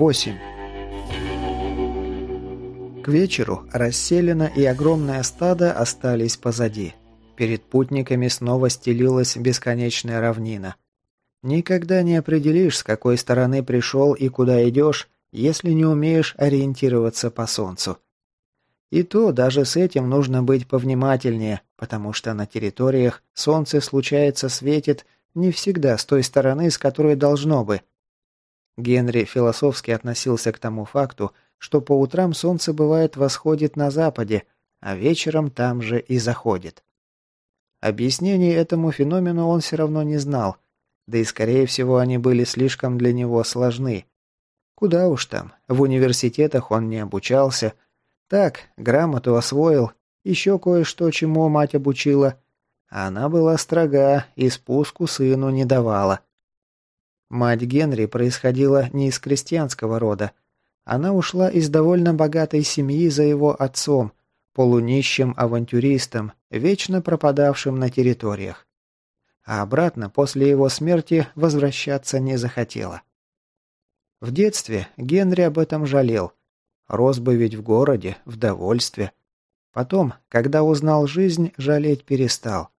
8. К вечеру расселена и огромное стадо остались позади. Перед путниками снова стелилась бесконечная равнина. Никогда не определишь, с какой стороны пришел и куда идешь, если не умеешь ориентироваться по солнцу. И то даже с этим нужно быть повнимательнее, потому что на территориях солнце случается светит не всегда с той стороны, с которой должно бы. Генри философски относился к тому факту, что по утрам солнце бывает восходит на западе, а вечером там же и заходит. Объяснений этому феномену он все равно не знал, да и скорее всего они были слишком для него сложны. Куда уж там, в университетах он не обучался. Так, грамоту освоил, еще кое-что, чему мать обучила. А она была строга и спуску сыну не давала. Мать Генри происходила не из крестьянского рода. Она ушла из довольно богатой семьи за его отцом, полунищим авантюристом, вечно пропадавшим на территориях. А обратно после его смерти возвращаться не захотела. В детстве Генри об этом жалел. Рос бы ведь в городе, в довольстве. Потом, когда узнал жизнь, жалеть перестал.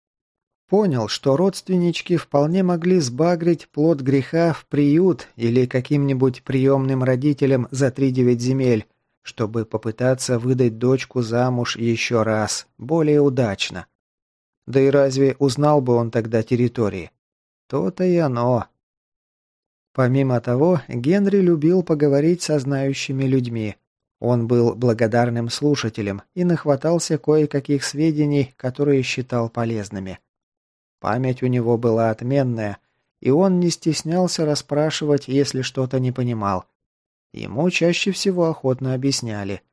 Понял, что родственнички вполне могли сбагрить плод греха в приют или каким-нибудь приемным родителям за три девять земель, чтобы попытаться выдать дочку замуж еще раз, более удачно. Да и разве узнал бы он тогда территории? То-то и оно. Помимо того, Генри любил поговорить со знающими людьми. Он был благодарным слушателем и нахватался кое-каких сведений, которые считал полезными. Память у него была отменная, и он не стеснялся расспрашивать, если что-то не понимал. Ему чаще всего охотно объясняли.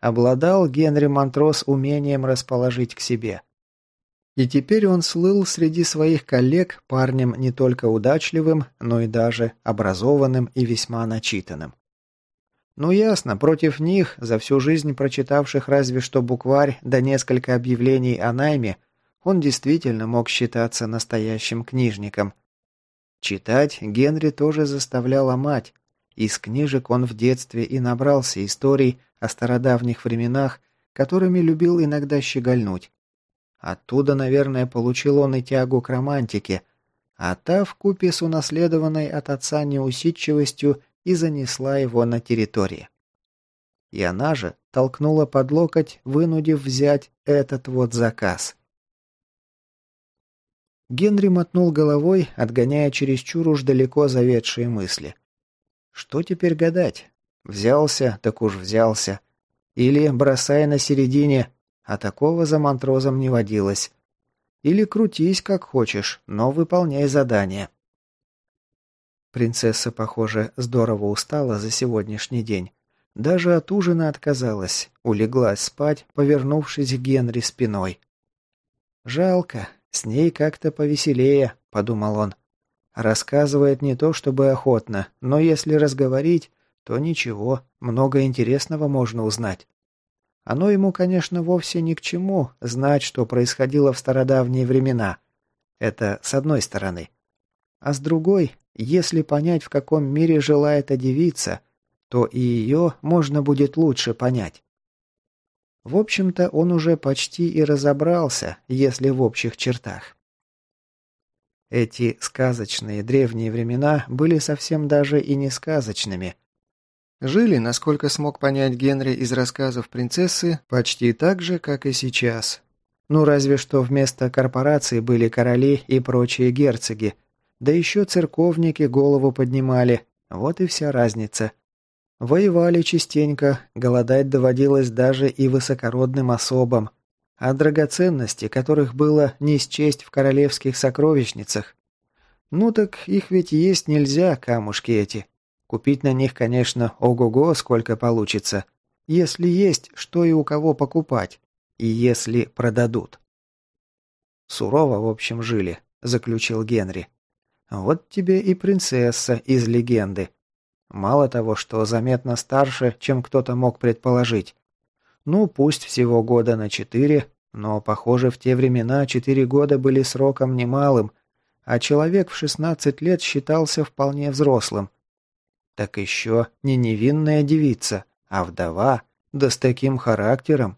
Обладал Генри Монтрос умением расположить к себе. И теперь он слыл среди своих коллег парнем не только удачливым, но и даже образованным и весьма начитанным. Ну ясно, против них, за всю жизнь прочитавших разве что букварь да несколько объявлений о найме, он действительно мог считаться настоящим книжником. Читать Генри тоже заставляла мать. Из книжек он в детстве и набрался историй о стародавних временах, которыми любил иногда щегольнуть. Оттуда, наверное, получил он и тягу к романтике, а та вкупе с унаследованной от отца неусидчивостью и занесла его на территории. И она же толкнула под локоть, вынудив взять этот вот заказ. Генри мотнул головой, отгоняя чересчур уж далеко заведшие мысли. Что теперь гадать? Взялся, так уж взялся. Или, бросая на середине, а такого за Монтрозом не водилось. Или крутись как хочешь, но выполняй задание. Принцесса, похоже, здорово устала за сегодняшний день. Даже от ужина отказалась, улеглась спать, повернувшись к Генри спиной. «Жалко, с ней как-то повеселее», — подумал он. «Рассказывает не то чтобы охотно, но если разговорить, то ничего, много интересного можно узнать. Оно ему, конечно, вовсе ни к чему знать, что происходило в стародавние времена. Это с одной стороны. А с другой, если понять, в каком мире жила эта девица, то и ее можно будет лучше понять. В общем-то, он уже почти и разобрался, если в общих чертах. Эти сказочные древние времена были совсем даже и не сказочными – Жили, насколько смог понять Генри из рассказов принцессы, почти так же, как и сейчас. Ну, разве что вместо корпораций были короли и прочие герцоги. Да еще церковники голову поднимали. Вот и вся разница. Воевали частенько, голодать доводилось даже и высокородным особам. А драгоценности, которых было не счесть в королевских сокровищницах. Ну так их ведь есть нельзя, камушки эти. Купить на них, конечно, ого-го, сколько получится. Если есть, что и у кого покупать. И если продадут. Сурово, в общем, жили, заключил Генри. Вот тебе и принцесса из легенды. Мало того, что заметно старше, чем кто-то мог предположить. Ну, пусть всего года на четыре, но, похоже, в те времена четыре года были сроком немалым, а человек в шестнадцать лет считался вполне взрослым. Так еще не невинная девица, а вдова, да с таким характером.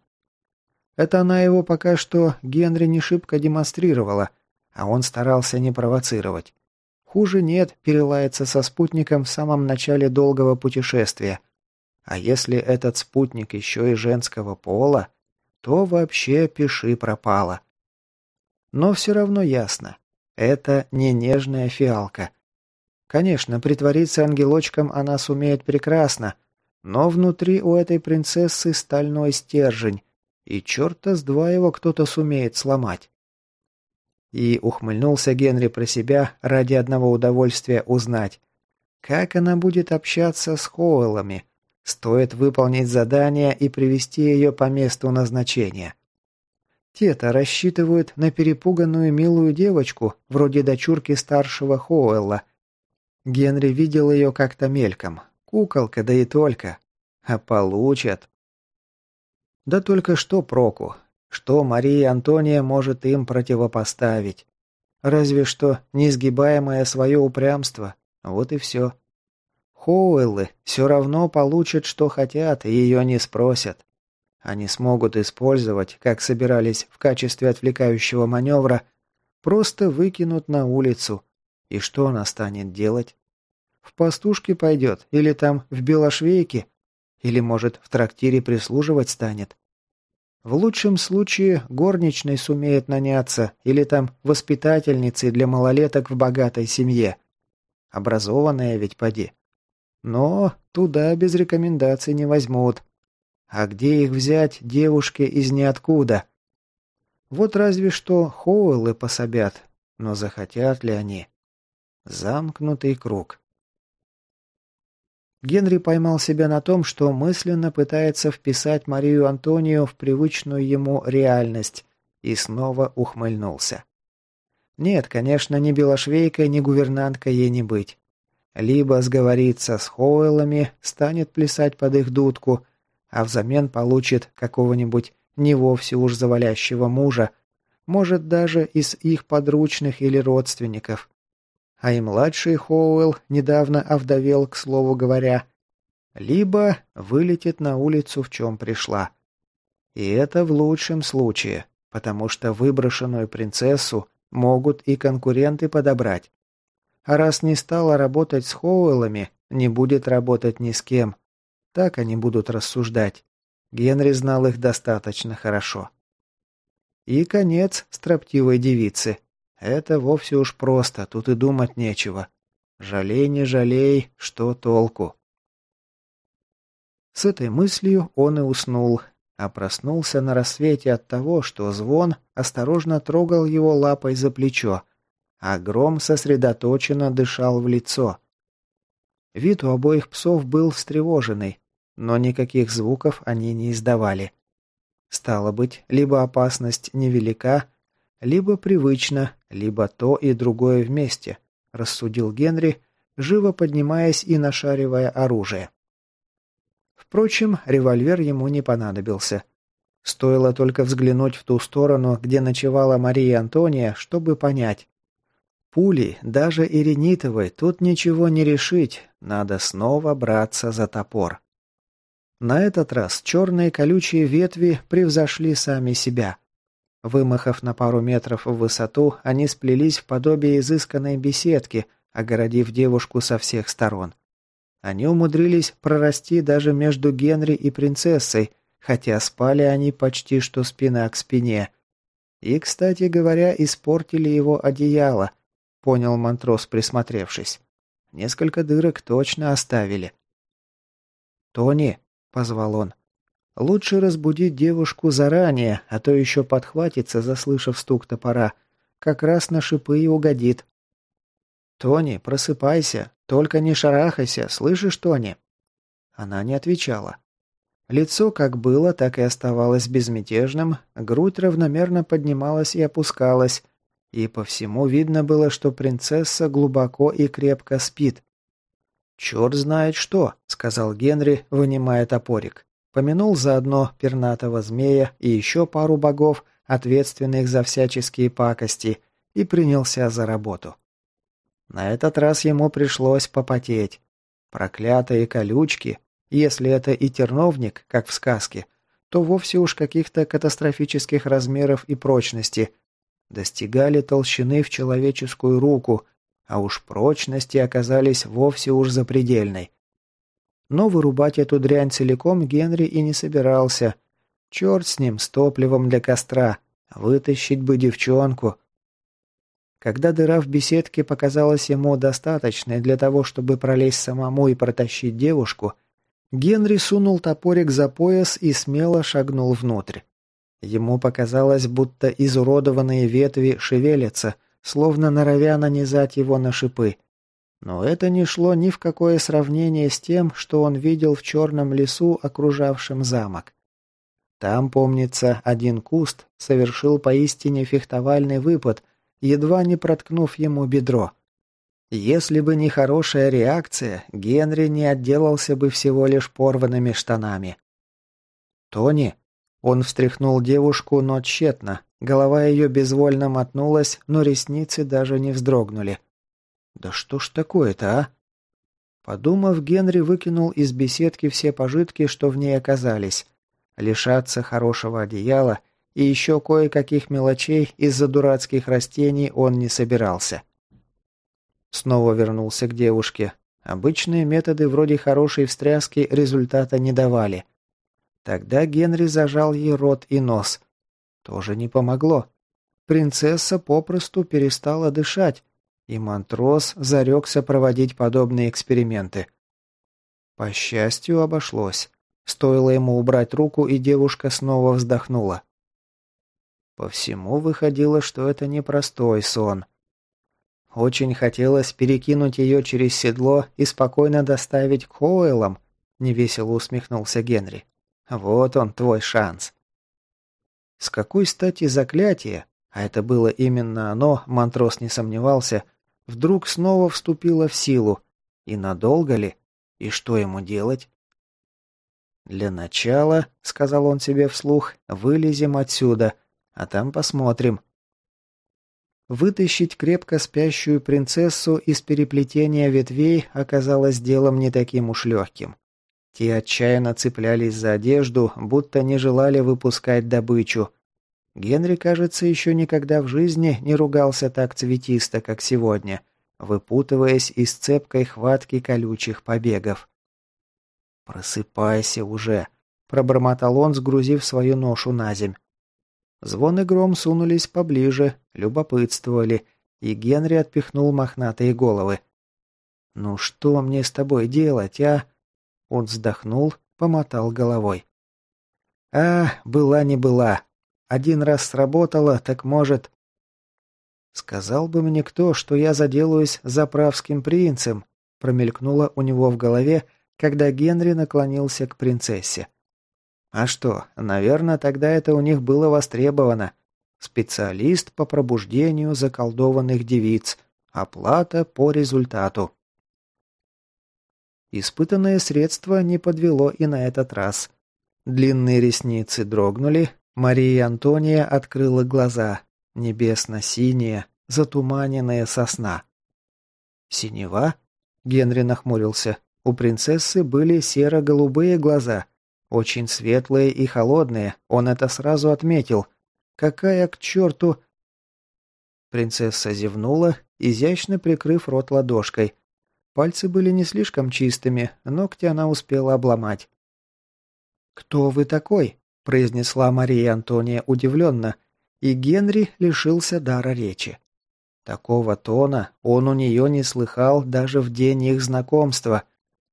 Это она его пока что Генри не шибко демонстрировала, а он старался не провоцировать. Хуже нет перелаяться со спутником в самом начале долгого путешествия. А если этот спутник еще и женского пола, то вообще пиши пропало. Но все равно ясно. Это не нежная фиалка. Конечно, притвориться ангелочком она сумеет прекрасно, но внутри у этой принцессы стальной стержень, и черта с два его кто-то сумеет сломать. И ухмыльнулся Генри про себя ради одного удовольствия узнать, как она будет общаться с Хоуэллами. Стоит выполнить задание и привести ее по месту назначения. Те-то рассчитывают на перепуганную милую девочку, вроде дочурки старшего Хоуэлла. Генри видел ее как-то мельком. Куколка, да и только. А получат. Да только что проку? Что Мария Антония может им противопоставить? Разве что несгибаемое свое упрямство. Вот и все. Хоуэллы все равно получат, что хотят, и ее не спросят. Они смогут использовать, как собирались в качестве отвлекающего маневра, просто выкинут на улицу. И что она станет делать? В пастушки пойдет, или там в белошвейке, или, может, в трактире прислуживать станет. В лучшем случае горничной сумеет наняться, или там воспитательницей для малолеток в богатой семье. Образованная ведь поди. Но туда без рекомендаций не возьмут. А где их взять девушке из ниоткуда? Вот разве что Хоуэллы пособят, но захотят ли они? Замкнутый круг. Генри поймал себя на том, что мысленно пытается вписать Марию Антонию в привычную ему реальность, и снова ухмыльнулся. Нет, конечно, ни белошвейкой, ни гувернанткой ей не быть. Либо сговорится с Хоуэллами, станет плясать под их дудку, а взамен получит какого-нибудь не вовсе уж завалящего мужа, может, даже из их подручных или родственников а и младший Хоуэлл недавно овдовел, к слову говоря, либо вылетит на улицу, в чем пришла. И это в лучшем случае, потому что выброшенную принцессу могут и конкуренты подобрать. А раз не стала работать с Хоуэллами, не будет работать ни с кем. Так они будут рассуждать. Генри знал их достаточно хорошо. И конец строптивой девицы. Это вовсе уж просто, тут и думать нечего. Жалей, не жалей, что толку? С этой мыслью он и уснул, а проснулся на рассвете от того, что звон осторожно трогал его лапой за плечо, а гром сосредоточенно дышал в лицо. Вид у обоих псов был встревоженный, но никаких звуков они не издавали. Стало быть, либо опасность невелика, либо привычно, либо то и другое вместе, рассудил Генри, живо поднимаясь и нашаривая оружие. Впрочем, револьвер ему не понадобился. Стоило только взглянуть в ту сторону, где ночевала Мария Антония, чтобы понять. Пули, даже иринитовой, тут ничего не решить, надо снова браться за топор. На этот раз черные колючие ветви превзошли сами себя. Вымахав на пару метров в высоту, они сплелись в подобие изысканной беседки, огородив девушку со всех сторон. Они умудрились прорасти даже между Генри и принцессой, хотя спали они почти что спина к спине. И, кстати говоря, испортили его одеяло, понял Монтрос, присмотревшись. Несколько дырок точно оставили. «Тони», — позвал он, Лучше разбудить девушку заранее, а то еще подхватится, заслышав стук топора. Как раз на шипы и угодит. «Тони, просыпайся. Только не шарахайся. Слышишь, Тони?» Она не отвечала. Лицо как было, так и оставалось безмятежным, грудь равномерно поднималась и опускалась, и по всему видно было, что принцесса глубоко и крепко спит. «Черт знает что», — сказал Генри, вынимая топорик. Помянул заодно пернатого змея и еще пару богов, ответственных за всяческие пакости, и принялся за работу. На этот раз ему пришлось попотеть. Проклятые колючки, если это и терновник, как в сказке, то вовсе уж каких-то катастрофических размеров и прочности, достигали толщины в человеческую руку, а уж прочности оказались вовсе уж запредельной. Но вырубать эту дрянь целиком Генри и не собирался. Черт с ним, с топливом для костра. Вытащить бы девчонку. Когда дыра в беседке показалась ему достаточной для того, чтобы пролезть самому и протащить девушку, Генри сунул топорик за пояс и смело шагнул внутрь. Ему показалось, будто изуродованные ветви шевелятся, словно норовя нанизать его на шипы. Но это не шло ни в какое сравнение с тем, что он видел в черном лесу, окружавшем замок. Там, помнится, один куст совершил поистине фехтовальный выпад, едва не проткнув ему бедро. Если бы не хорошая реакция, Генри не отделался бы всего лишь порванными штанами. «Тони?» Он встряхнул девушку, но тщетно. Голова ее безвольно мотнулась, но ресницы даже не вздрогнули. «Да что ж такое-то, а?» Подумав, Генри выкинул из беседки все пожитки, что в ней оказались. Лишаться хорошего одеяла и еще кое-каких мелочей из-за дурацких растений он не собирался. Снова вернулся к девушке. Обычные методы вроде хорошей встряски результата не давали. Тогда Генри зажал ей рот и нос. Тоже не помогло. Принцесса попросту перестала дышать, и Монтрос зарекся проводить подобные эксперименты. По счастью, обошлось. Стоило ему убрать руку, и девушка снова вздохнула. По всему выходило, что это непростой сон. Очень хотелось перекинуть ее через седло и спокойно доставить к Хоуэллам, невесело усмехнулся Генри. Вот он, твой шанс. С какой стати заклятие, а это было именно оно, Монтрос не сомневался, вдруг снова вступило в силу. И надолго ли? И что ему делать? «Для начала», — сказал он себе вслух, — «вылезем отсюда, а там посмотрим». Вытащить крепко спящую принцессу из переплетения ветвей оказалось делом не таким уж легким. Те отчаянно цеплялись за одежду, будто не желали выпускать добычу. Генри, кажется, еще никогда в жизни не ругался так цветисто, как сегодня, выпутываясь из цепкой хватки колючих побегов. «Просыпайся уже», — пробормотал он, сгрузив свою ношу на земь. Звон и гром сунулись поближе, любопытствовали, и Генри отпихнул мохнатые головы. «Ну что мне с тобой делать, а?» Он вздохнул, помотал головой. «А, была не была. Один раз сработало, так может...» «Сказал бы мне кто, что я заделаюсь заправским принцем», промелькнуло у него в голове, когда Генри наклонился к принцессе. А что, наверное, тогда это у них было востребовано. Специалист по пробуждению заколдованных девиц. Оплата по результату. Испытанное средство не подвело и на этот раз. Длинные ресницы дрогнули, Мария Антония открыла глаза, небесно-синие, затуманенные сосна. «Синева?» — Генри нахмурился. У принцессы были серо-голубые глаза, очень светлые и холодные, он это сразу отметил. Какая к черту... Принцесса зевнула, изящно прикрыв рот ладошкой. Пальцы были не слишком чистыми, ногти она успела обломать. «Кто вы такой?» – произнесла Мария Антония удивленно, и Генри лишился дара речи. Такого тона он у нее не слыхал даже в день их знакомства.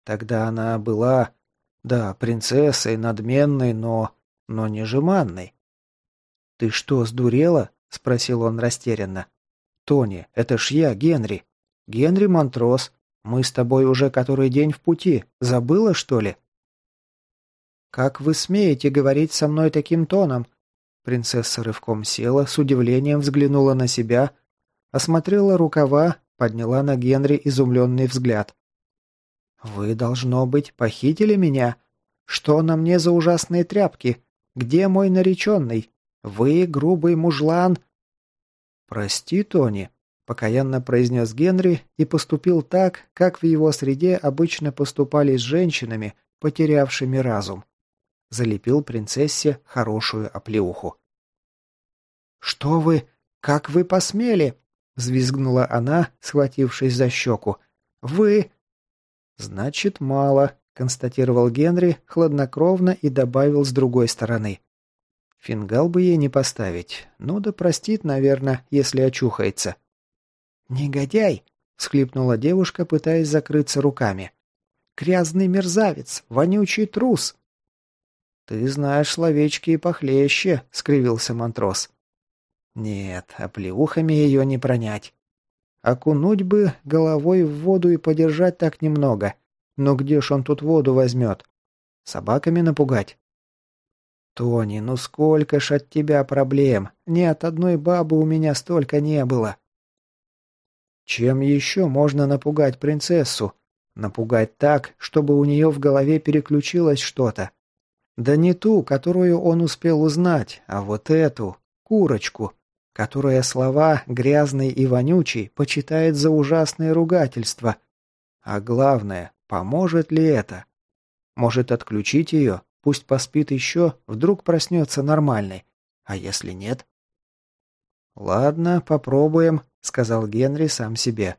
Тогда она была... Да, принцессой, надменной, но... но не жеманной. «Ты что, сдурела?» – спросил он растерянно. «Тони, это ж я, Генри. Генри Монтрос. Мы с тобой уже который день в пути. Забыла, что ли?» «Как вы смеете говорить со мной таким тоном?» Принцесса рывком села, с удивлением взглянула на себя, осмотрела рукава, подняла на Генри изумленный взгляд. «Вы, должно быть, похитили меня? Что на мне за ужасные тряпки? Где мой нареченный? Вы, грубый мужлан...» «Прости, Тони», покаянно произнес Генри и поступил так, как в его среде обычно поступали с женщинами, потерявшими разум. Залепил принцессе хорошую оплеуху. «Что вы? Как вы посмели?» — взвизгнула она, схватившись за щеку. «Вы...» «Значит, мало», — констатировал Генри хладнокровно и добавил с другой стороны. «Фингал бы ей не поставить. Ну да простит, наверное, если очухается». «Негодяй!» — всхлипнула девушка, пытаясь закрыться руками. «Грязный мерзавец! Вонючий трус!» «Ты знаешь словечки и похлеще», — скривился Монтрос. «Нет, оплеухами ее не пронять. Окунуть бы головой в воду и подержать так немного. Но где ж он тут воду возьмет? Собаками напугать?» «Тони, ну сколько ж от тебя проблем? Ни от одной бабы у меня столько не было». Чем еще можно напугать принцессу? Напугать так, чтобы у нее в голове переключилось что-то. Да не ту, которую он успел узнать, а вот эту, курочку, которая слова «грязный» и «вонючий» почитает за ужасное ругательство. А главное, поможет ли это? Может отключить ее, пусть поспит еще, вдруг проснется нормальной. А если нет? Ладно, попробуем, — сказал Генри сам себе.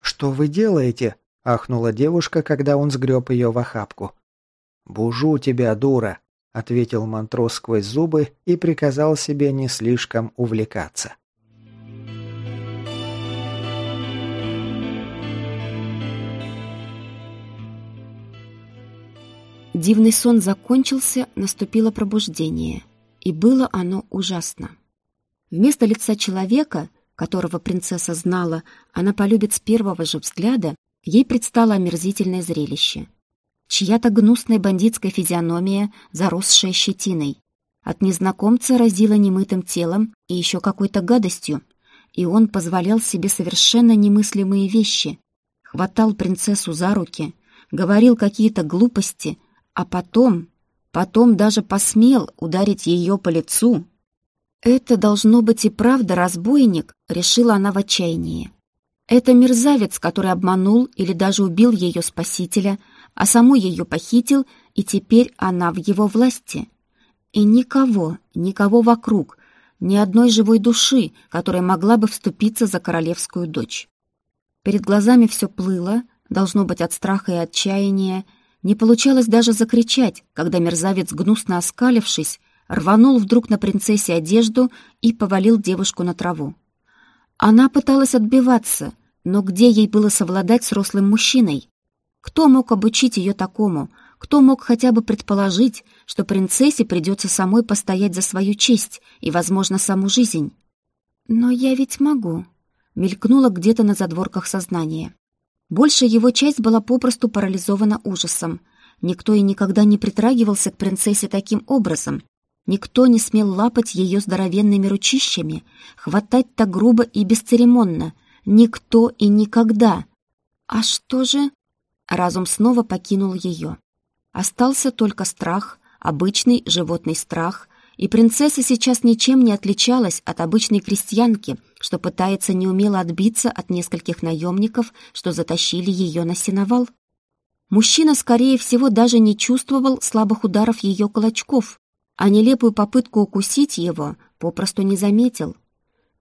«Что вы делаете?» — ахнула девушка, когда он сгреб ее в охапку. «Бужу тебя, дура!» — ответил Монтрос сквозь зубы и приказал себе не слишком увлекаться. Дивный сон закончился, наступило пробуждение. И было оно ужасно. Вместо лица человека которого принцесса знала, она полюбит с первого же взгляда, ей предстало омерзительное зрелище. Чья-то гнусная бандитская физиономия, заросшая щетиной. От незнакомца разило немытым телом и еще какой-то гадостью, и он позволял себе совершенно немыслимые вещи. Хватал принцессу за руки, говорил какие-то глупости, а потом, потом даже посмел ударить ее по лицу, «Это должно быть и правда разбойник», — решила она в отчаянии. «Это мерзавец, который обманул или даже убил ее спасителя, а саму ее похитил, и теперь она в его власти. И никого, никого вокруг, ни одной живой души, которая могла бы вступиться за королевскую дочь. Перед глазами все плыло, должно быть от страха и отчаяния, не получалось даже закричать, когда мерзавец, гнусно оскалившись, рванул вдруг на принцессе одежду и повалил девушку на траву. Она пыталась отбиваться, но где ей было совладать с рослым мужчиной? Кто мог обучить ее такому? Кто мог хотя бы предположить, что принцессе придется самой постоять за свою честь и, возможно, саму жизнь? «Но я ведь могу», — мелькнула где-то на задворках сознания. Большая его часть была попросту парализована ужасом. Никто и никогда не притрагивался к принцессе таким образом, Никто не смел лапать ее здоровенными ручищами, хватать так грубо и бесцеремонно. Никто и никогда. А что же? Разум снова покинул ее. Остался только страх, обычный животный страх, и принцесса сейчас ничем не отличалась от обычной крестьянки, что пытается неумело отбиться от нескольких наемников, что затащили ее на сеновал. Мужчина, скорее всего, даже не чувствовал слабых ударов ее кулачков, а нелепую попытку укусить его попросту не заметил.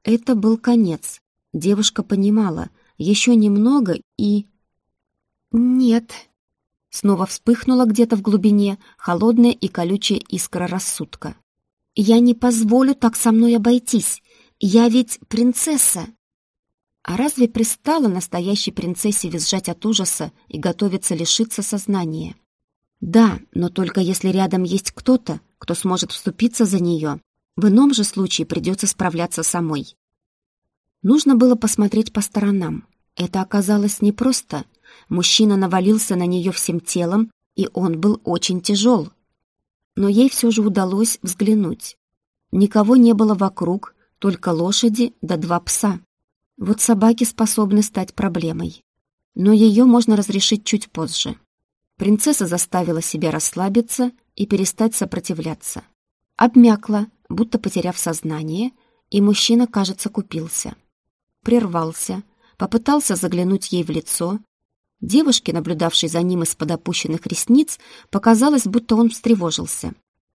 Это был конец. Девушка понимала, еще немного и... «Нет». Снова вспыхнула где-то в глубине холодная и колючая искра рассудка. «Я не позволю так со мной обойтись. Я ведь принцесса». А разве пристало настоящей принцессе визжать от ужаса и готовиться лишиться сознания? Да, но только если рядом есть кто-то, кто сможет вступиться за нее. В ином же случае придется справляться самой. Нужно было посмотреть по сторонам. Это оказалось непросто. Мужчина навалился на нее всем телом, и он был очень тяжел. Но ей все же удалось взглянуть. Никого не было вокруг, только лошади да два пса. Вот собаки способны стать проблемой. Но ее можно разрешить чуть позже. Принцесса заставила себя расслабиться и перестать сопротивляться. Обмякла, будто потеряв сознание, и мужчина, кажется, купился. прервался, попытался заглянуть ей в лицо. Девушке, наблюдавшей за ним из-под опущенных ресниц, показалось, будто он встревожился.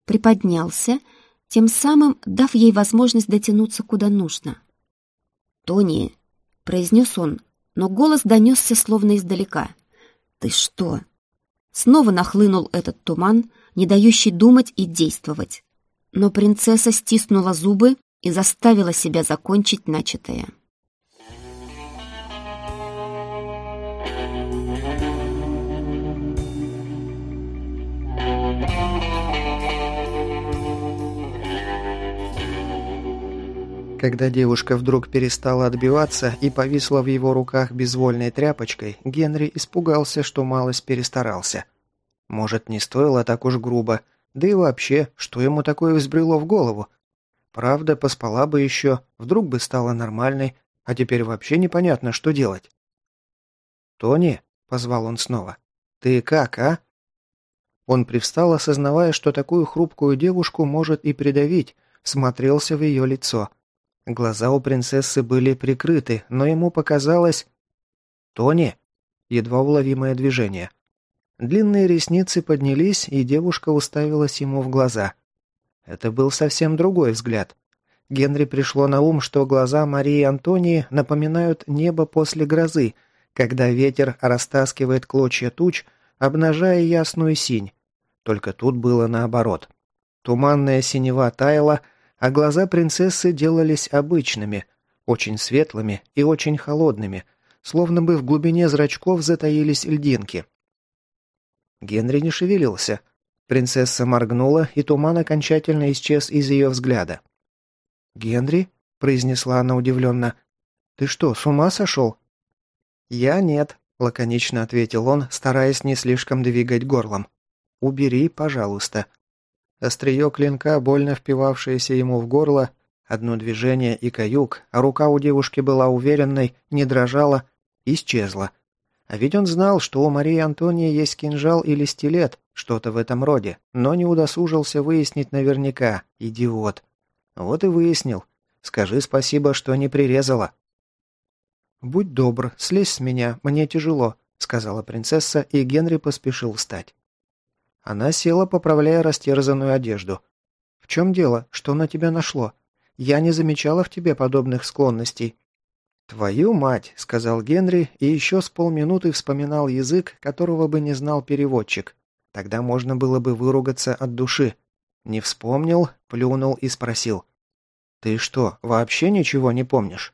Приподнялся, тем самым дав ей возможность дотянуться куда нужно. «Тони!» — произнес он, но голос донесся словно издалека. «Ты что?» Снова нахлынул этот туман, не дающий думать и действовать. Но принцесса стиснула зубы и заставила себя закончить начатое. Когда девушка вдруг перестала отбиваться и повисла в его руках безвольной тряпочкой, Генри испугался, что малость перестарался. Может, не стоило так уж грубо, да и вообще, что ему такое взбрело в голову? Правда, поспала бы еще, вдруг бы стала нормальной, а теперь вообще непонятно, что делать. «Тони», — позвал он снова, — «ты как, а?» Он привстал, осознавая, что такую хрупкую девушку может и придавить, смотрелся в ее лицо. Глаза у принцессы были прикрыты, но ему показалось... «Тони?» Едва уловимое движение. Длинные ресницы поднялись, и девушка уставилась ему в глаза. Это был совсем другой взгляд. Генри пришло на ум, что глаза Марии Антонии напоминают небо после грозы, когда ветер растаскивает клочья туч, обнажая ясную синь. Только тут было наоборот. Туманная синева таяла, а глаза принцессы делались обычными, очень светлыми и очень холодными, словно бы в глубине зрачков затаились льдинки. Генри не шевелился – Принцесса моргнула, и туман окончательно исчез из ее взгляда. «Генри?» – произнесла она удивленно. «Ты что, с ума сошел?» «Я нет», – лаконично ответил он, стараясь не слишком двигать горлом. «Убери, пожалуйста». Острие клинка, больно впивавшееся ему в горло, одно движение и каюк, а рука у девушки была уверенной, не дрожала, исчезла. А ведь он знал, что у Марии Антонии есть кинжал или стилет, что-то в этом роде, но не удосужился выяснить наверняка, идиот. Вот и выяснил. Скажи спасибо, что не прирезала. «Будь добр, слезь с меня, мне тяжело», — сказала принцесса, и Генри поспешил встать. Она села, поправляя растерзанную одежду. «В чем дело? Что на тебя нашло? Я не замечала в тебе подобных склонностей». «Твою мать!» — сказал Генри, и еще с полминуты вспоминал язык, которого бы не знал переводчик. Тогда можно было бы выругаться от души. Не вспомнил, плюнул и спросил. «Ты что, вообще ничего не помнишь?»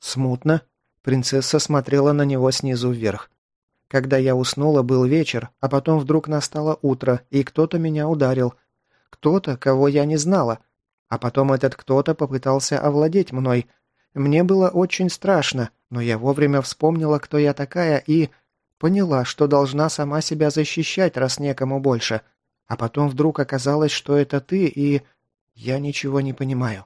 «Смутно». Принцесса смотрела на него снизу вверх. Когда я уснула, был вечер, а потом вдруг настало утро, и кто-то меня ударил. Кто-то, кого я не знала. А потом этот кто-то попытался овладеть мной. Мне было очень страшно, но я вовремя вспомнила, кто я такая, и... Поняла, что должна сама себя защищать, раз некому больше. А потом вдруг оказалось, что это ты, и... Я ничего не понимаю.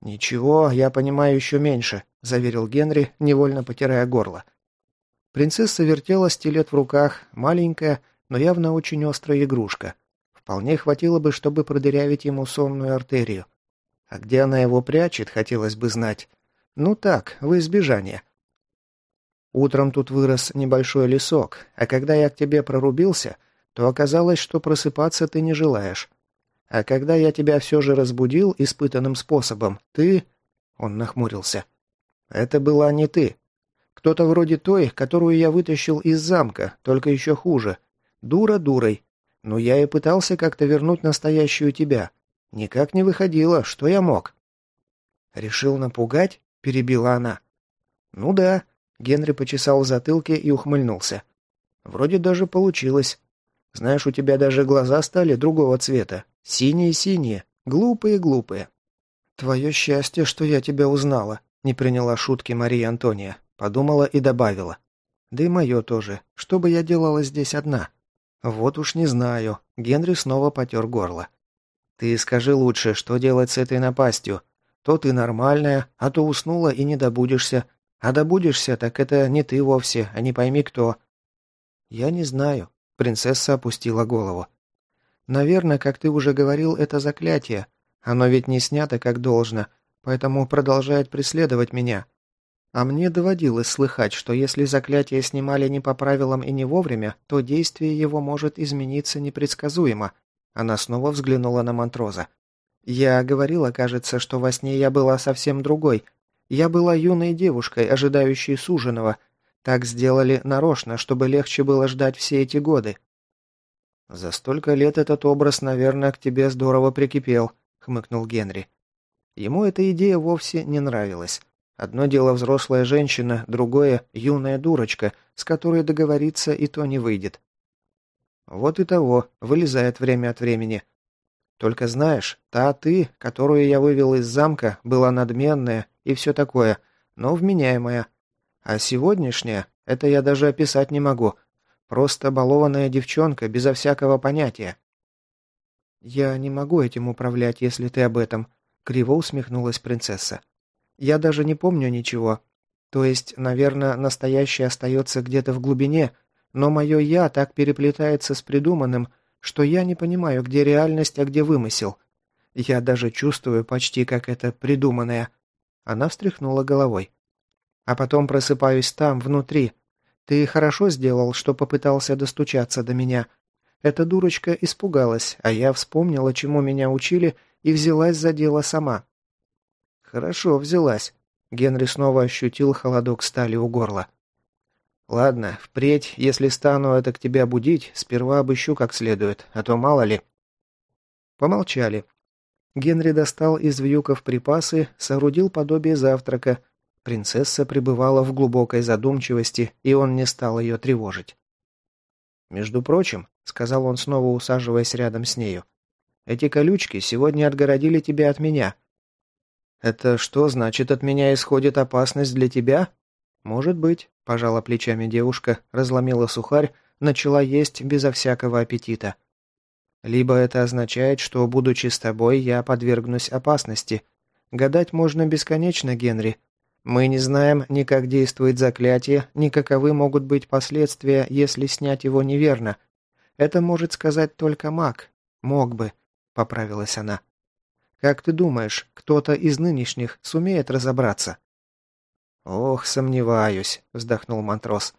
«Ничего, я понимаю еще меньше», — заверил Генри, невольно потирая горло. Принцесса вертела стилет в руках, маленькая, но явно очень острая игрушка. Вполне хватило бы, чтобы продырявить ему сонную артерию. А где она его прячет, хотелось бы знать. Ну так, в избежание. Утром тут вырос небольшой лесок, а когда я к тебе прорубился, то оказалось, что просыпаться ты не желаешь. А когда я тебя все же разбудил испытанным способом, ты...» Он нахмурился. «Это была не ты. Кто-то вроде той, которую я вытащил из замка, только еще хуже. Дура дурой. Но я и пытался как-то вернуть настоящую тебя. Никак не выходило, что я мог». «Решил напугать?» — перебила она. «Ну да. Генри почесал в затылке и ухмыльнулся. «Вроде даже получилось. Знаешь, у тебя даже глаза стали другого цвета. Синие-синие. Глупые-глупые». «Твое счастье, что я тебя узнала», — не приняла шутки Мария Антония. Подумала и добавила. «Да и мое тоже. Что бы я делала здесь одна?» «Вот уж не знаю». Генри снова потер горло. «Ты скажи лучше, что делать с этой напастью? То ты нормальная, а то уснула и не добудешься. А добудешься, так это не ты вовсе, а не пойми кто». «Я не знаю», — принцесса опустила голову. «Наверное, как ты уже говорил, это заклятие. Оно ведь не снято как должно, поэтому продолжает преследовать меня. А мне доводилось слыхать, что если заклятие снимали не по правилам и не вовремя, то действие его может измениться непредсказуемо. Она снова взглянула на Монтроза. Я говорила, кажется, что во сне я была совсем другой. Я была юной девушкой, ожидающей суженого. Так сделали нарочно, чтобы легче было ждать все эти годы. За столько лет этот образ, наверное, к тебе здорово прикипел, хмыкнул Генри. Ему эта идея вовсе не нравилась. Одно дело взрослая женщина, другое – юная дурочка, с которой договориться и то не выйдет. Вот и того, вылезает время от времени. Только знаешь, та ты, которую я вывел из замка, была надменная и все такое, но вменяемая. А сегодняшняя, это я даже описать не могу. Просто балованная девчонка, безо всякого понятия. «Я не могу этим управлять, если ты об этом», — криво усмехнулась принцесса. Я даже не помню ничего. То есть, наверное, настоящее остается где-то в глубине, но мое «я» так переплетается с придуманным, что я не понимаю, где реальность, а где вымысел. Я даже чувствую почти как это придуманное. Она встряхнула головой. А потом просыпаюсь там, внутри. Ты хорошо сделал, что попытался достучаться до меня. Эта дурочка испугалась, а я вспомнила, чему меня учили, и взялась за дело сама. «Хорошо взялась». Генри снова ощутил холодок стали у горла. «Ладно, впредь, если стану это к тебе будить, сперва обыщу как следует, а то мало ли». Помолчали. Генри достал из вьюков припасы, соорудил подобие завтрака. Принцесса пребывала в глубокой задумчивости, и он не стал ее тревожить. «Между прочим», — сказал он, снова усаживаясь рядом с нею, — «эти колючки сегодня отгородили тебя от меня. «Это что, значит, от меня исходит опасность для тебя?» «Может быть», – пожала плечами девушка, разломила сухарь, начала есть безо всякого аппетита. «Либо это означает, что, будучи с тобой, я подвергнусь опасности. Гадать можно бесконечно, Генри. Мы не знаем ни как действует заклятие, ни каковы могут быть последствия, если снять его неверно. Это может сказать только маг. Мог бы», – поправилась она. Как ты думаешь, кто-то из нынешних сумеет разобраться?» «Ох, сомневаюсь», — вздохнул Монтрос.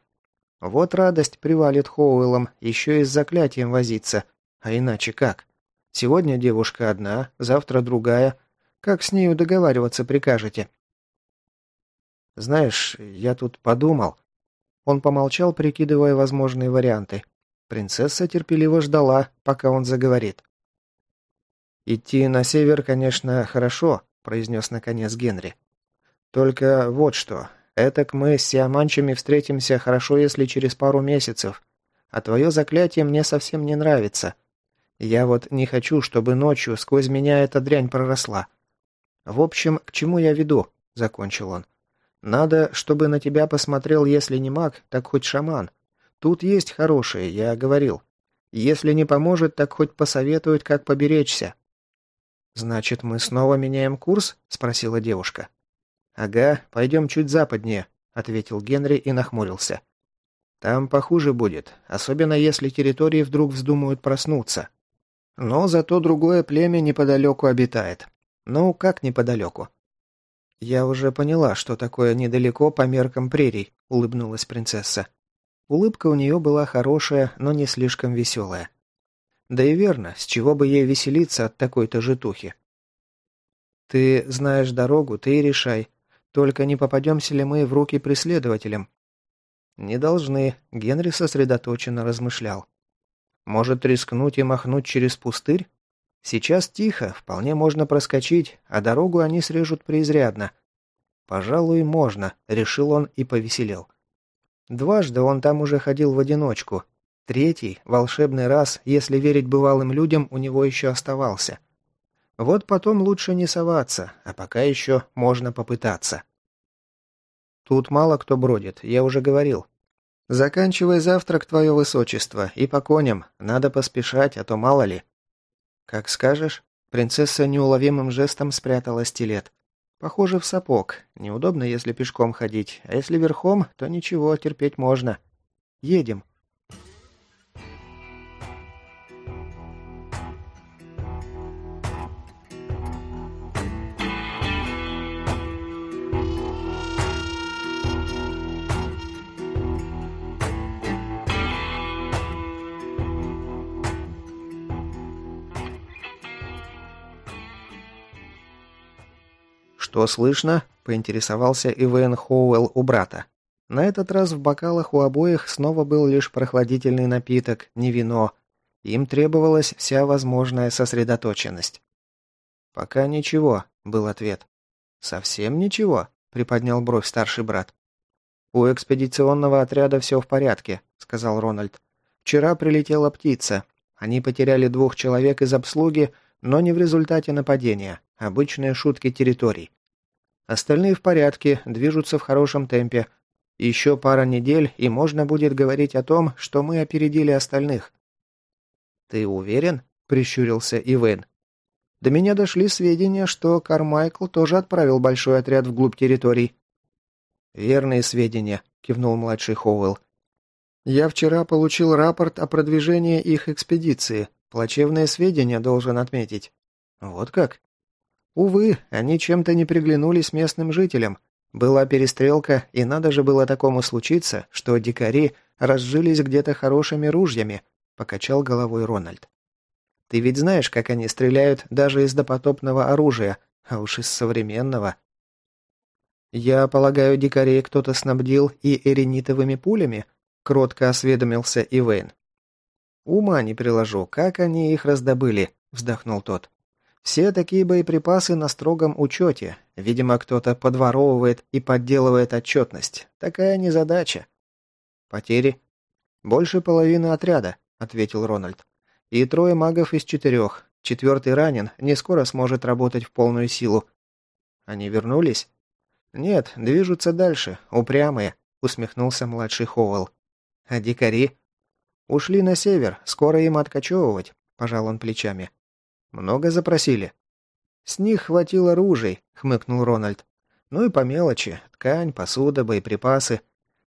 «Вот радость привалит Хоуэллом, еще и с заклятием возиться. А иначе как? Сегодня девушка одна, завтра другая. Как с нею договариваться прикажете?» «Знаешь, я тут подумал». Он помолчал, прикидывая возможные варианты. Принцесса терпеливо ждала, пока он заговорит. «Идти на север, конечно, хорошо», – произнес наконец Генри. «Только вот что. Этак мы с сиаманчами встретимся хорошо, если через пару месяцев. А твое заклятие мне совсем не нравится. Я вот не хочу, чтобы ночью сквозь меня эта дрянь проросла. В общем, к чему я веду?» – закончил он. «Надо, чтобы на тебя посмотрел, если не маг, так хоть шаман. Тут есть хорошие, я говорил. Если не поможет, так хоть посоветует, как поберечься. «Значит, мы снова меняем курс?» – спросила девушка. «Ага, пойдем чуть западнее», – ответил Генри и нахмурился. «Там похуже будет, особенно если территории вдруг вздумают проснуться. Но зато другое племя неподалеку обитает. Ну, как неподалеку?» «Я уже поняла, что такое недалеко по меркам прерий», – улыбнулась принцесса. Улыбка у нее была хорошая, но не слишком веселая. Да и верно, с чего бы ей веселиться от такой-то житухи? Ты знаешь дорогу, ты и решай. Только не попадемся ли мы в руки преследователям? Не должны, Генри сосредоточенно размышлял. Может рискнуть и махнуть через пустырь? Сейчас тихо, вполне можно проскочить, а дорогу они срежут преизрядно. Пожалуй, можно, решил он и повеселел. Дважды он там уже ходил в одиночку, Третий, волшебный раз, если верить бывалым людям, у него еще оставался. Вот потом лучше не соваться, а пока еще можно попытаться. Тут мало кто бродит, я уже говорил. Заканчивай завтрак, твое высочество, и по коням. Надо поспешать, а то мало ли. Как скажешь. Принцесса неуловимым жестом спрятала стилет. Похоже, в сапог. Неудобно, если пешком ходить, а если верхом, то ничего, терпеть можно. Едем. «Что слышно?» – поинтересовался Ивен Хоуэлл у брата. На этот раз в бокалах у обоих снова был лишь прохладительный напиток, не вино. Им требовалась вся возможная сосредоточенность. «Пока ничего», — был ответ. «Совсем ничего?» — приподнял бровь старший брат. «У экспедиционного отряда все в порядке», — сказал Рональд. «Вчера прилетела птица. Они потеряли двух человек из обслуги, но не в результате нападения. Обычные шутки территорий. Остальные в порядке, движутся в хорошем темпе. Еще пара недель, и можно будет говорить о том, что мы опередили остальных». «Ты уверен?» – прищурился Ивен. «До меня дошли сведения, что Кармайкл тоже отправил большой отряд вглубь территорий». «Верные сведения», – кивнул младший Хоуэлл. «Я вчера получил рапорт о продвижении их экспедиции. Плачевные сведения, должен отметить». «Вот как?» «Увы, они чем-то не приглянулись местным жителям. Была перестрелка, и надо же было такому случиться, что дикари разжились где-то хорошими ружьями, покачал головой Рональд. Ты ведь знаешь, как они стреляют даже из допотопного оружия, а уж из современного. Я полагаю, дикарей кто-то снабдил и эренитовыми пулями, кротко осведомился Ивейн. Ума не приложу, как они их раздобыли, вздохнул тот. Все такие боеприпасы на строгом учете. Видимо, кто-то подворовывает и подделывает отчетность. Такая незадача. Потери? Больше половины отряда, ответил Рональд. И трое магов из четырех. Четвертый ранен, не скоро сможет работать в полную силу. Они вернулись? Нет, движутся дальше, упрямые, усмехнулся младший Хоуэлл. А дикари? Ушли на север, скоро им откачевывать, пожал он плечами. «Много запросили?» «С них хватило ружей», — хмыкнул Рональд. «Ну и по мелочи. Ткань, посуда, боеприпасы.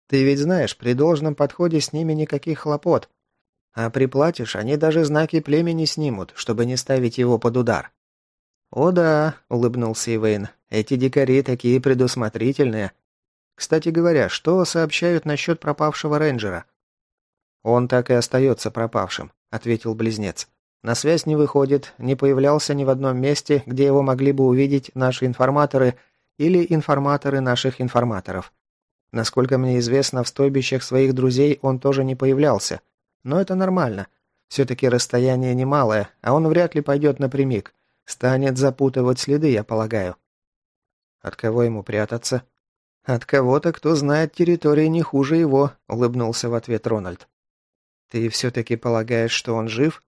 Ты ведь знаешь, при должном подходе с ними никаких хлопот. А приплатишь, они даже знаки племени снимут, чтобы не ставить его под удар». «О да», — улыбнулся Ивейн, — «эти дикари такие предусмотрительные. Кстати говоря, что сообщают насчет пропавшего рейнджера?» «Он так и остается пропавшим», — ответил близнец. На связь не выходит, не появлялся ни в одном месте, где его могли бы увидеть наши информаторы или информаторы наших информаторов. Насколько мне известно, в стойбищах своих друзей он тоже не появлялся. Но это нормально. Все-таки расстояние немалое, а он вряд ли пойдет напрямик. Станет запутывать следы, я полагаю. От кого ему прятаться? От кого-то, кто знает территории не хуже его, улыбнулся в ответ Рональд. Ты все-таки полагаешь, что он жив?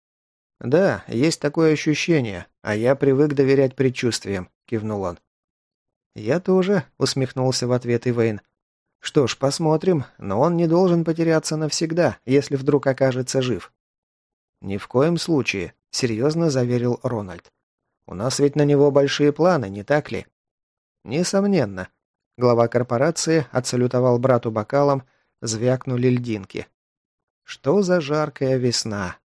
«Да, есть такое ощущение, а я привык доверять предчувствиям», — кивнул он. «Я тоже», — усмехнулся в ответ Ивейн. «Что ж, посмотрим, но он не должен потеряться навсегда, если вдруг окажется жив». «Ни в коем случае», — серьезно заверил Рональд. «У нас ведь на него большие планы, не так ли?» «Несомненно». Глава корпорации отсалютовал брату бокалом, звякнули льдинки. «Что за жаркая весна!»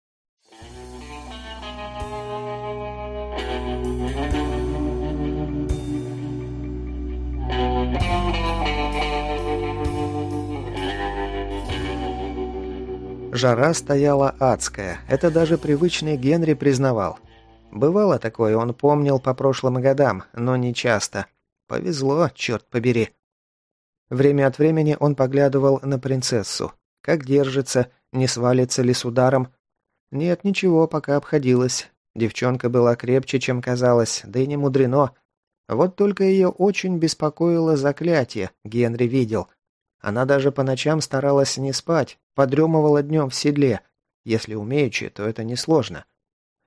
Жара стояла адская, это даже привычный Генри признавал. Бывало такое, он помнил по прошлым годам, но не часто. Повезло, черт побери. Время от времени он поглядывал на принцессу. Как держится, не свалится ли с ударом. Нет, ничего, пока обходилось. Девчонка была крепче, чем казалось, да и не мудрено. Вот только ее очень беспокоило заклятие, Генри видел. Она даже по ночам старалась не спать, подремывала днем в седле. Если умеючи, то это несложно.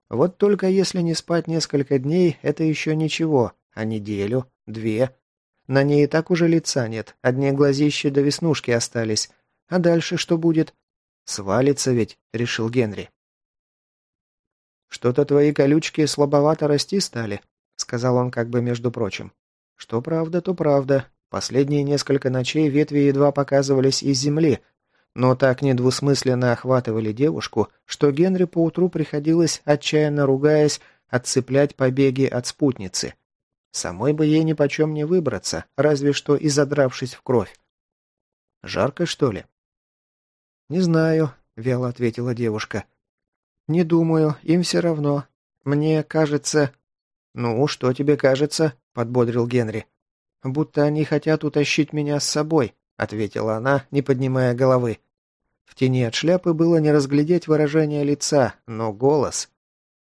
Вот только если не спать несколько дней, это еще ничего, а неделю, две. На ней и так уже лица нет, одни глазища до веснушки остались. А дальше что будет? Свалится ведь, решил Генри. «Что-то твои колючки слабовато расти стали», — сказал он как бы между прочим. «Что правда, то правда. Последние несколько ночей ветви едва показывались из земли, но так недвусмысленно охватывали девушку, что Генри поутру приходилось, отчаянно ругаясь, отцеплять побеги от спутницы. Самой бы ей нипочем не выбраться, разве что и задравшись в кровь. «Жарко, что ли?» «Не знаю», — вяло ответила девушка. «Не думаю, им все равно. Мне кажется...» «Ну, что тебе кажется?» — подбодрил Генри. Будто они хотят утащить меня с собой», — ответила она, не поднимая головы. В тени от шляпы было не разглядеть выражение лица, но голос...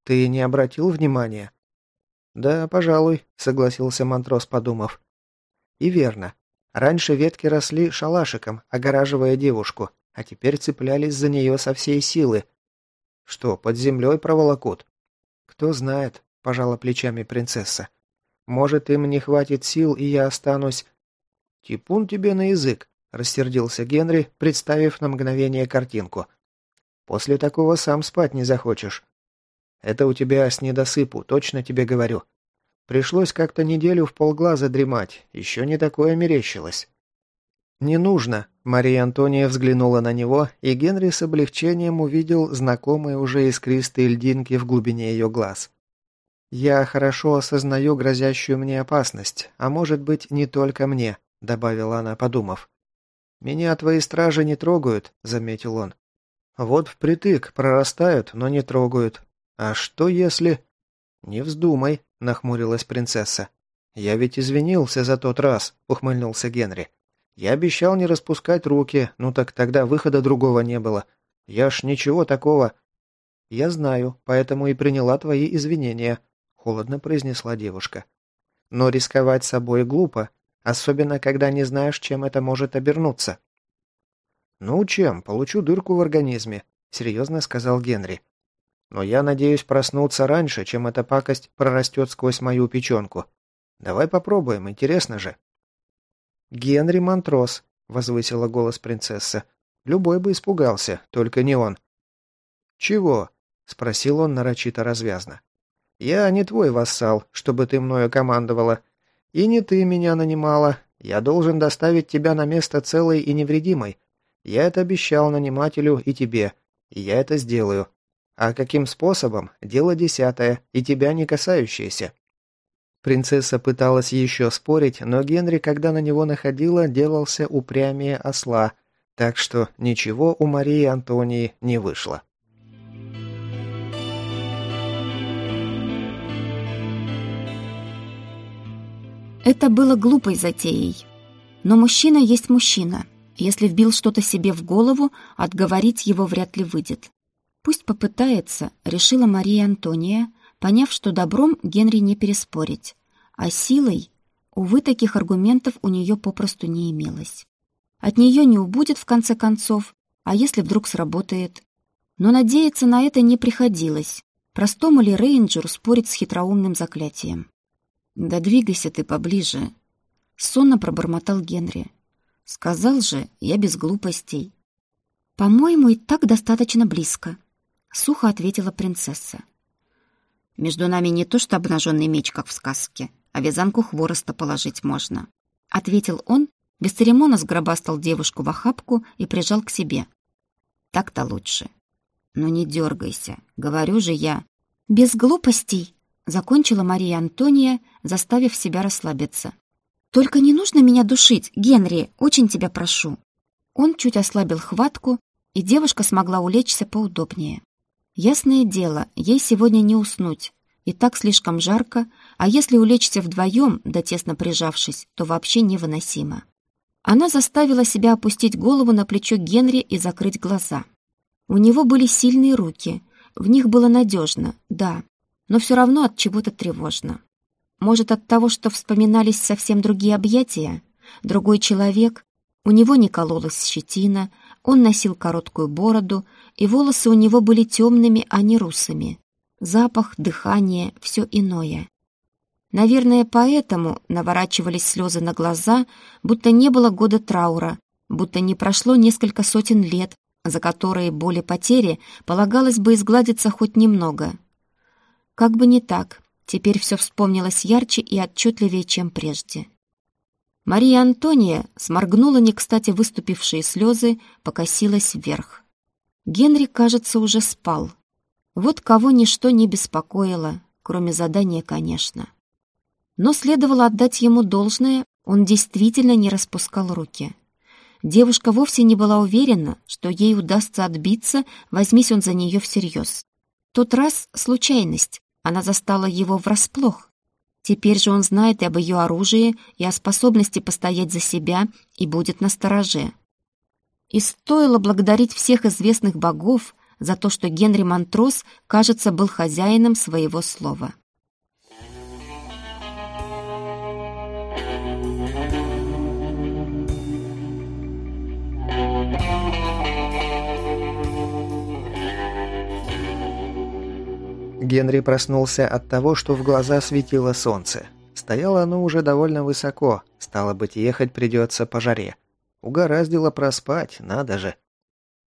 «Ты не обратил внимания?» «Да, пожалуй», — согласился Монтрос, подумав. «И верно. Раньше ветки росли шалашиком, огораживая девушку, а теперь цеплялись за нее со всей силы. Что, под землей проволокут?» «Кто знает», — пожала плечами принцесса. «Может, им не хватит сил, и я останусь...» «Типун тебе на язык», — рассердился Генри, представив на мгновение картинку. «После такого сам спать не захочешь. Это у тебя с недосыпу, точно тебе говорю. Пришлось как-то неделю в полглаза дремать, еще не такое мерещилось. «Не нужно», — Мария Антония взглянула на него, и Генри с облегчением увидел знакомые уже искристые льдинки в глубине ее глаз. «Я хорошо осознаю грозящую мне опасность, а может быть, не только мне», — добавила она, подумав. «Меня твои стражи не трогают», — заметил он. «Вот впритык, прорастают, но не трогают. «А что если...» «Не вздумай», — нахмурилась принцесса. «Я ведь извинился за тот раз», — ухмыльнулся Генри. «Я обещал не распускать руки, ну так тогда выхода другого не было. Я ж ничего такого...» «Я знаю, поэтому и приняла твои извинения», — холодно произнесла девушка. «Но рисковать собой глупо, особенно когда не знаешь, чем это может обернуться». «Ну, чем? Получу дырку в организме», — серьезно сказал Генри. Но я надеюсь проснуться раньше, чем эта пакость прорастет сквозь мою печенку. Давай попробуем, интересно же». «Генри Монтрос», — возвысила голос принцесса. «Любой бы испугался, только не он». «Чего?» — спросил он нарочито развязно. «Я не твой вассал, чтобы ты мною командовала. И не ты меня нанимала. Я должен доставить тебя на место целой и невредимой. Я это обещал нанимателю и тебе, и я это сделаю. А каким способом – дело десятое, и тебя не касающееся. Принцесса пыталась еще спорить, но Генри, когда на него находила, делался упрямее осла, так что ничего у Марии Антонии не вышло. Это было глупой затеей. Но мужчина есть мужчина. Если вбил что-то себе в голову, отговорить его вряд ли выйдет. Пусть попытается, решила Мария Антония, поняв, что добром Генри не переспорить, а силой, увы, таких аргументов у нее попросту не имелось. От нее не убудет в конце концов, а если вдруг сработает? Но надеяться на это не приходилось. Простому ли рейнджеру спорить с хитроумным заклятием? «Да двигайся ты поближе», — сонно пробормотал Генри. «Сказал же, я без глупостей». «По-моему, и так достаточно близко», — сухо ответила принцесса. «Между нами не то что обнаженный меч, как в сказке, а вязанку хвороста положить можно», — ответил он, без церемона сгробастал девушку в охапку и прижал к себе. «Так-то лучше. Но не дергайся, говорю же я». «Без глупостей», — закончила Мария Антония, заставив себя расслабиться. «Только не нужно меня душить, Генри, очень тебя прошу». Он чуть ослабил хватку, и девушка смогла улечься поудобнее. Ясное дело, ей сегодня не уснуть. И так слишком жарко, а если улечься вдвоем, да тесно прижавшись, то вообще невыносимо. Она заставила себя опустить голову на плечо Генри и закрыть глаза. У него были сильные руки, в них было надежно, да, но все равно от чего-то тревожно. Может, от того, что вспоминались совсем другие объятия? Другой человек? У него не кололась щетина, он носил короткую бороду, и волосы у него были темными, а не русыми. Запах, дыхание, все иное. Наверное, поэтому наворачивались слезы на глаза, будто не было года траура, будто не прошло несколько сотен лет, за которые боли потери полагалось бы изгладиться хоть немного. Как бы не так, теперь все вспомнилось ярче и отчетливее, чем прежде. Мария Антония сморгнула не кстати выступившие слезы, покосилась вверх. Генри, кажется, уже спал. Вот кого ничто не беспокоило, кроме задания, конечно. Но следовало отдать ему должное, он действительно не распускал руки. Девушка вовсе не была уверена, что ей удастся отбиться, возьмись он за нее всерьез. Тот раз — случайность, она застала его врасплох. Теперь же он знает и об ее оружии, и о способности постоять за себя, и будет на стороже. И стоило благодарить всех известных богов за то, что Генри Монтрос, кажется, был хозяином своего слова. Генри проснулся от того, что в глаза светило солнце. Стояло оно уже довольно высоко, стало быть, ехать придется по жаре. Угораздило проспать, надо же.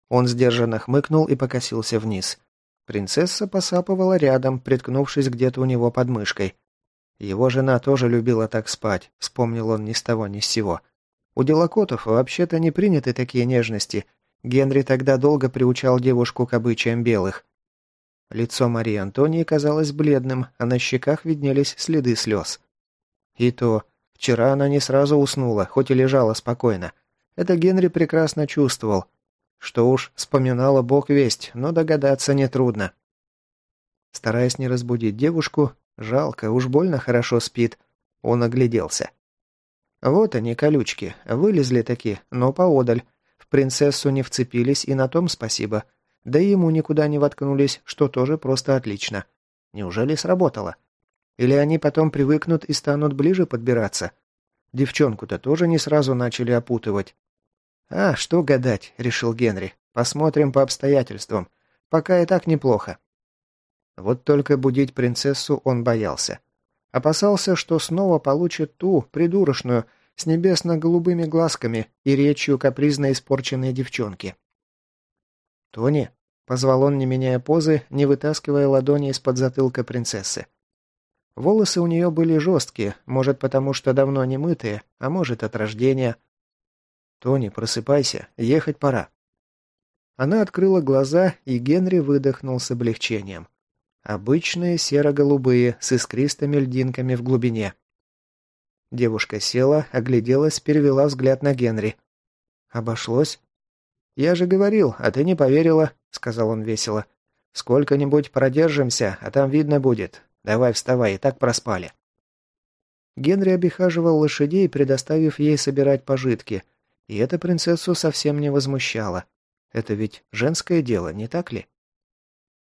Он сдержанно хмыкнул и покосился вниз. Принцесса посапывала рядом, приткнувшись где-то у него под мышкой. Его жена тоже любила так спать, вспомнил он ни с того ни с сего. У делокотов вообще-то не приняты такие нежности. Генри тогда долго приучал девушку к обычаям белых. Лицо Марии Антонии казалось бледным, а на щеках виднелись следы слез. И то, вчера она не сразу уснула, хоть и лежала спокойно. Это Генри прекрасно чувствовал. Что уж, вспоминала бог весть, но догадаться нетрудно. Стараясь не разбудить девушку, жалко, уж больно хорошо спит, он огляделся. Вот они, колючки, вылезли таки, но поодаль. В принцессу не вцепились, и на том спасибо – да и ему никуда не воткнулись, что тоже просто отлично. Неужели сработало? Или они потом привыкнут и станут ближе подбираться? Девчонку-то тоже не сразу начали опутывать. «А, что гадать», — решил Генри. «Посмотрим по обстоятельствам. Пока и так неплохо». Вот только будить принцессу он боялся. Опасался, что снова получит ту, придурочную, с небесно-голубыми глазками и речью капризно испорченной девчонки. «Тони?» – позвал он, не меняя позы, не вытаскивая ладони из-под затылка принцессы. Волосы у нее были жесткие, может, потому что давно не мытые, а может, от рождения. «Тони, просыпайся, ехать пора». Она открыла глаза, и Генри выдохнул с облегчением. Обычные серо-голубые, с искристыми льдинками в глубине. Девушка села, огляделась, перевела взгляд на Генри. «Обошлось?» «Я же говорил, а ты не поверила», — сказал он весело. «Сколько-нибудь продержимся, а там видно будет. Давай вставай, и так проспали». Генри обихаживал лошадей, предоставив ей собирать пожитки, и это принцессу совсем не возмущало. Это ведь женское дело, не так ли?